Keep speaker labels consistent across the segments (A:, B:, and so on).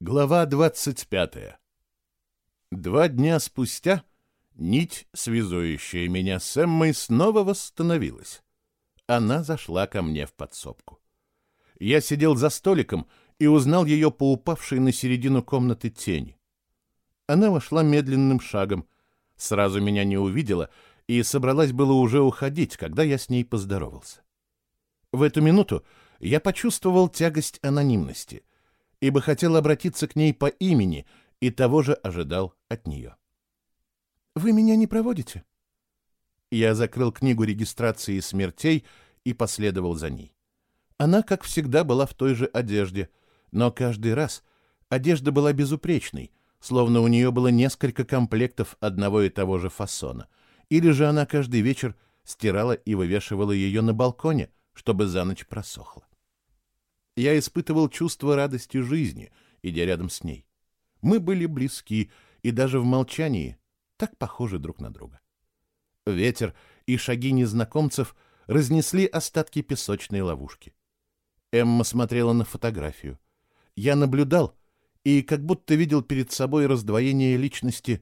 A: Глава 25. Два дня спустя нить, связующая меня с Эммой, снова восстановилась. Она зашла ко мне в подсобку. Я сидел за столиком и узнал ее по упавшей на середину комнаты тени. Она вошла медленным шагом, сразу меня не увидела и собралась было уже уходить, когда я с ней поздоровался. В эту минуту я почувствовал тягость анонимности — ибо хотел обратиться к ней по имени и того же ожидал от нее. «Вы меня не проводите?» Я закрыл книгу регистрации смертей и последовал за ней. Она, как всегда, была в той же одежде, но каждый раз одежда была безупречной, словно у нее было несколько комплектов одного и того же фасона, или же она каждый вечер стирала и вывешивала ее на балконе, чтобы за ночь просохла. Я испытывал чувство радости жизни, идя рядом с ней. Мы были близки и даже в молчании так похожи друг на друга. Ветер и шаги незнакомцев разнесли остатки песочной ловушки. Эмма смотрела на фотографию. Я наблюдал и как будто видел перед собой раздвоение личности,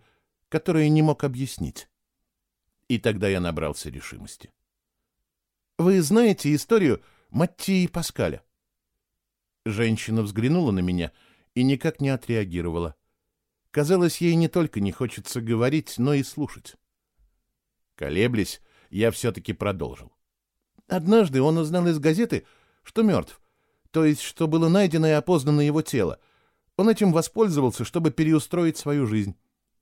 A: которое не мог объяснить. И тогда я набрался решимости. Вы знаете историю Маттии Паскаля? Женщина взглянула на меня и никак не отреагировала. Казалось, ей не только не хочется говорить, но и слушать. Колеблясь, я все-таки продолжил. Однажды он узнал из газеты, что мертв, то есть, что было найдено и опознано его тело. Он этим воспользовался, чтобы переустроить свою жизнь.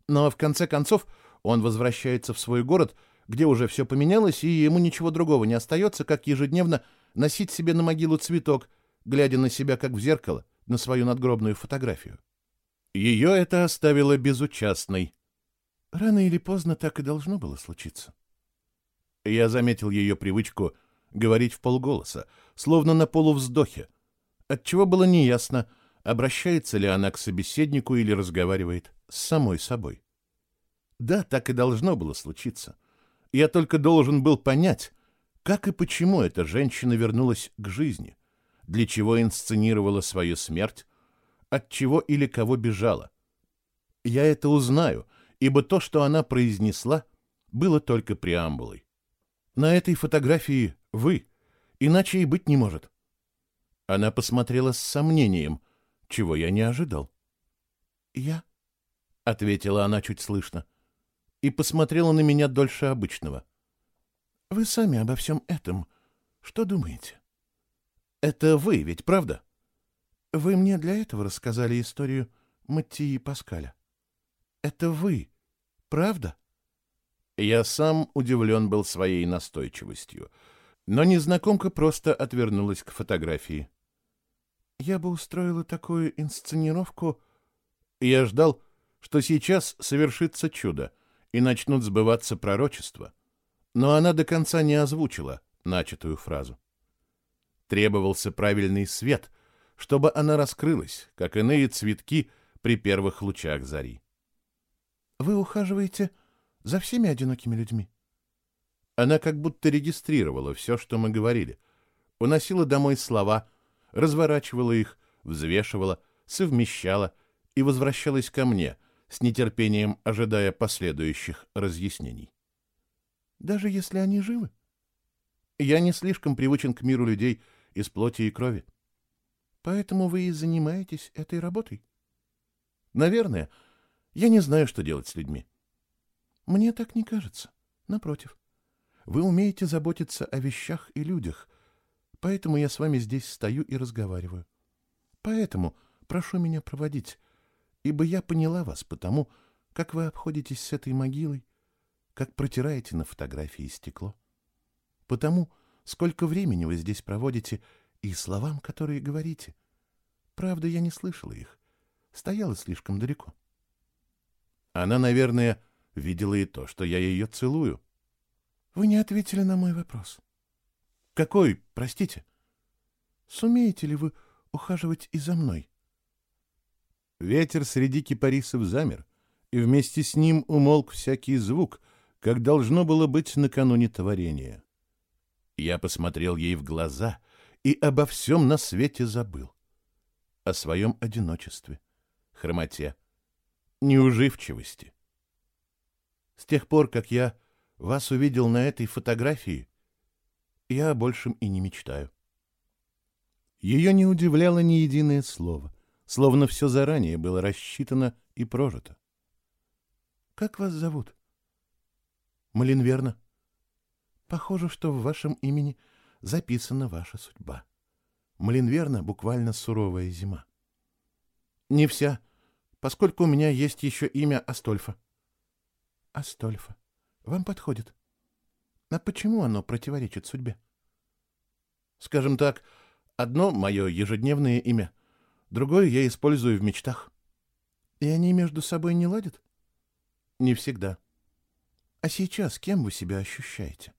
A: Но в конце концов он возвращается в свой город, где уже все поменялось, и ему ничего другого не остается, как ежедневно носить себе на могилу цветок — глядя на себя как в зеркало, на свою надгробную фотографию. Ее это оставило безучастной. Рано или поздно так и должно было случиться. Я заметил ее привычку говорить в полголоса, словно на полувздохе, отчего было неясно, обращается ли она к собеседнику или разговаривает с самой собой. Да, так и должно было случиться. Я только должен был понять, как и почему эта женщина вернулась к жизни — для чего инсценировала свою смерть, от чего или кого бежала. Я это узнаю, ибо то, что она произнесла, было только преамбулой. На этой фотографии вы, иначе и быть не может. Она посмотрела с сомнением, чего я не ожидал. «Я?» — ответила она чуть слышно, и посмотрела на меня дольше обычного. «Вы сами обо всем этом что думаете?» Это вы ведь, правда? Вы мне для этого рассказали историю Маттии Паскаля. Это вы, правда? Я сам удивлен был своей настойчивостью, но незнакомка просто отвернулась к фотографии. Я бы устроила такую инсценировку... Я ждал, что сейчас совершится чудо, и начнут сбываться пророчества. Но она до конца не озвучила начатую фразу. Требовался правильный свет, чтобы она раскрылась, как иные цветки при первых лучах зари. «Вы ухаживаете за всеми одинокими людьми?» Она как будто регистрировала все, что мы говорили, уносила домой слова, разворачивала их, взвешивала, совмещала и возвращалась ко мне, с нетерпением ожидая последующих разъяснений. «Даже если они живы?» Я не слишком привычен к миру людей из плоти и крови. Поэтому вы и занимаетесь этой работой? Наверное. Я не знаю, что делать с людьми. Мне так не кажется. Напротив. Вы умеете заботиться о вещах и людях, поэтому я с вами здесь стою и разговариваю. Поэтому прошу меня проводить, ибо я поняла вас потому, как вы обходитесь с этой могилой, как протираете на фотографии стекло. Потому, сколько времени вы здесь проводите и словам, которые говорите. Правда, я не слышала их. Стояла слишком далеко. Она, наверное, видела и то, что я ее целую. Вы не ответили на мой вопрос. Какой, простите? Сумеете ли вы ухаживать и за мной? Ветер среди кипарисов замер, и вместе с ним умолк всякий звук, как должно было быть накануне творения. Я посмотрел ей в глаза и обо всем на свете забыл. О своем одиночестве, хромоте, неуживчивости. С тех пор, как я вас увидел на этой фотографии, я о большем и не мечтаю. Ее не удивляло ни единое слово, словно все заранее было рассчитано и прожито. «Как вас зовут?» «Малин верно. Похоже, что в вашем имени записана ваша судьба. Малин верно буквально суровая зима. Не вся, поскольку у меня есть еще имя Астольфа. Астольфа. Вам подходит. А почему оно противоречит судьбе? Скажем так, одно — мое ежедневное имя, другое я использую в мечтах. И они между собой не ладят? Не всегда. А сейчас кем вы себя ощущаете?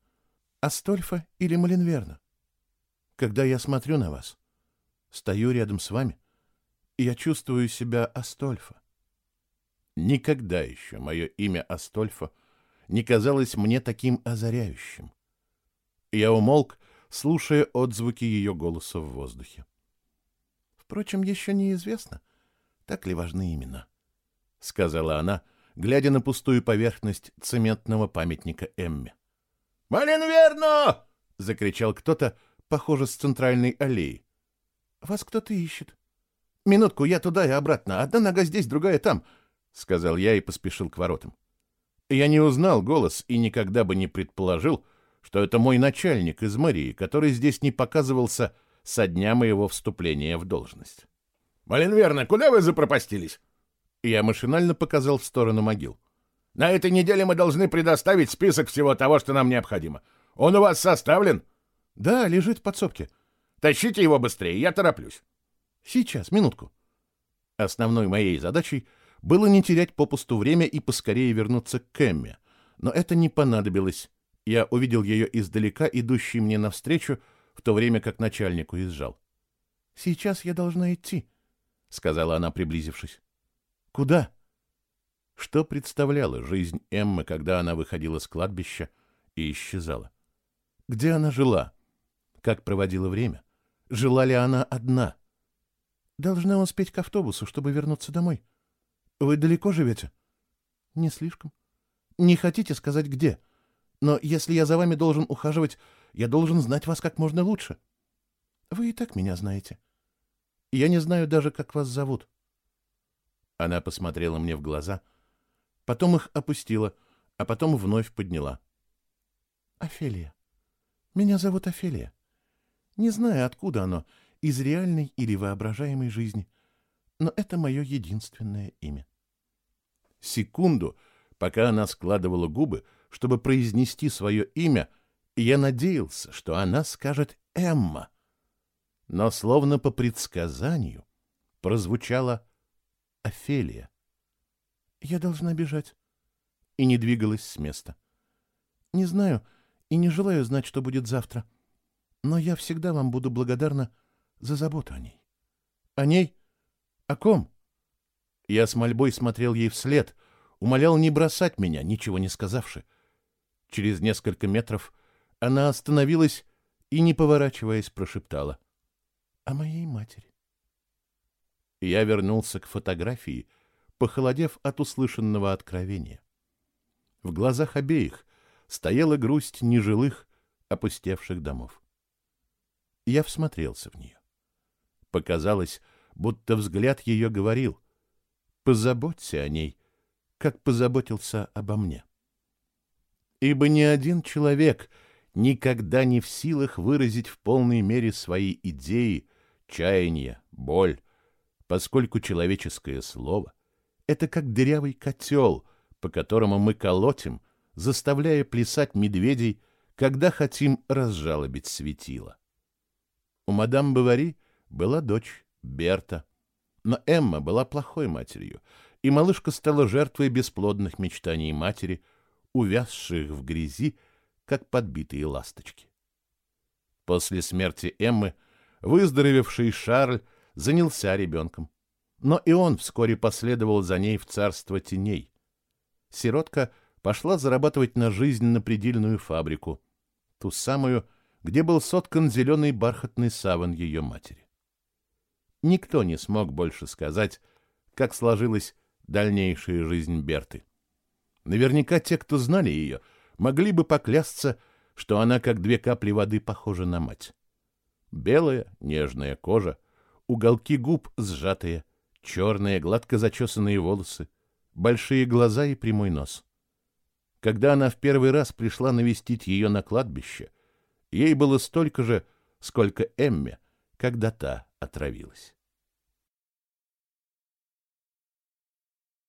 A: Астольфа или Малинверна? Когда я смотрю на вас, стою рядом с вами, я чувствую себя Астольфа. Никогда еще мое имя Астольфа не казалось мне таким озаряющим. Я умолк, слушая отзвуки ее голоса в воздухе. Впрочем, еще неизвестно, так ли важны имена, — сказала она, глядя на пустую поверхность цементного памятника Эмме. — Малин верно! — закричал кто-то, похоже, с центральной аллеи. — Вас кто-то ищет. — Минутку, я туда и обратно. Одна нога здесь, другая там, — сказал я и поспешил к воротам. Я не узнал голос и никогда бы не предположил, что это мой начальник из мэрии, который здесь не показывался со дня моего вступления в должность. «Малин верно, куда вы запропастились?» Я машинально показал в сторону могил. «На этой неделе мы должны предоставить список всего того, что нам необходимо. Он у вас составлен?» «Да, лежит в подсобке». «Тащите его быстрее, я тороплюсь». «Сейчас, минутку». Основной моей задачей было не терять попусту время и поскорее вернуться к Эмме. Но это не понадобилось. Я увидел ее издалека, идущей мне навстречу, в то время как начальник уезжал. «Сейчас я должна идти», — сказала она, приблизившись. «Куда?» Что представляла жизнь Эммы, когда она выходила с кладбища и исчезала? Где она жила? Как проводила время? Жила ли она одна? Должна успеть к автобусу, чтобы вернуться домой. Вы далеко живете? Не слишком. Не хотите сказать, где? Но если я за вами должен ухаживать, я должен знать вас как можно лучше. Вы и так меня знаете. Я не знаю даже, как вас зовут. Она посмотрела мне в глаза, потом их опустила, а потом вновь подняла. Офелия. Меня зовут Офелия. Не знаю, откуда оно, из реальной или воображаемой жизни но это мое единственное имя. Секунду, пока она складывала губы, чтобы произнести свое имя, я надеялся, что она скажет «Эмма». Но словно по предсказанию прозвучала Офелия. «Я должна бежать». И не двигалась с места. «Не знаю и не желаю знать, что будет завтра, но я всегда вам буду благодарна за заботу о ней». «О ней?» «О ком?» Я с мольбой смотрел ей вслед, умолял не бросать меня, ничего не сказавши. Через несколько метров она остановилась и, не поворачиваясь, прошептала. «О моей матери». Я вернулся к фотографии, похолодев от услышанного откровения. В глазах обеих стояла грусть нежилых, опустевших домов. Я всмотрелся в нее. Показалось, будто взгляд ее говорил «Позаботься о ней, как позаботился обо мне». Ибо ни один человек никогда не в силах выразить в полной мере свои идеи, чаяния, боль, поскольку человеческое слово — это как дырявый котел, по которому мы колотим, заставляя плясать медведей, когда хотим разжалобить светило. У мадам Бавари была дочь, Берта. Но Эмма была плохой матерью, и малышка стала жертвой бесплодных мечтаний матери, увязших в грязи, как подбитые ласточки. После смерти Эммы выздоровевший Шарль занялся ребенком. Но и он вскоре последовал за ней в царство теней. Сиротка пошла зарабатывать на жизнь на предельную фабрику, ту самую, где был соткан зеленый бархатный саван ее матери. Никто не смог больше сказать, как сложилась дальнейшая жизнь Берты. Наверняка те, кто знали ее, могли бы поклясться, что она, как две капли воды, похожа на мать. Белая, нежная кожа, уголки губ сжатые, черные, гладко зачесанные волосы, большие глаза и прямой нос. Когда она в первый раз пришла навестить ее на кладбище, ей было столько же, сколько Эмме, когда та отравилась.